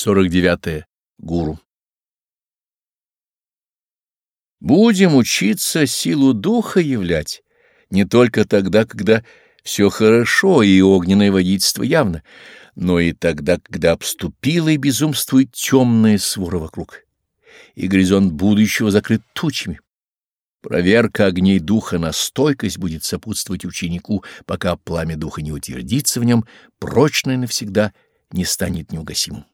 49. -е. Гуру. Будем учиться силу духа являть не только тогда, когда все хорошо и огненное водительство явно, но и тогда, когда обступило и безумствует темная свора вокруг, и горизонт будущего закрыт тучами. Проверка огней духа на стойкость будет сопутствовать ученику, пока пламя духа не утвердится в нем, прочное навсегда не станет неугасимым.